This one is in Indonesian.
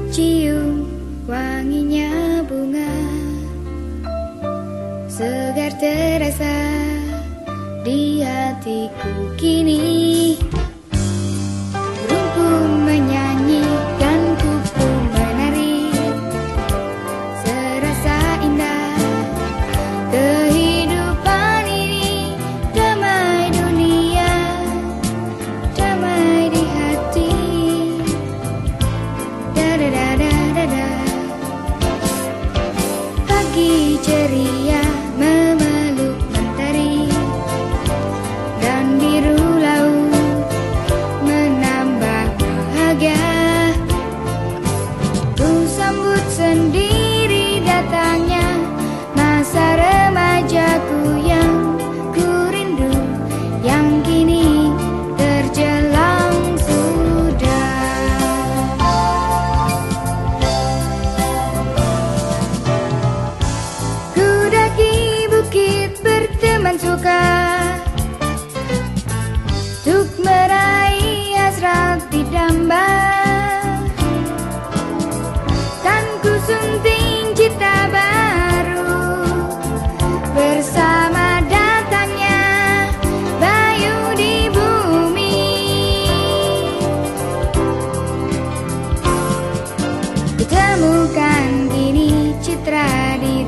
Tercium wanginya bunga. Segar terasa di hatiku kini. rambut sendiri. temukan kini citra di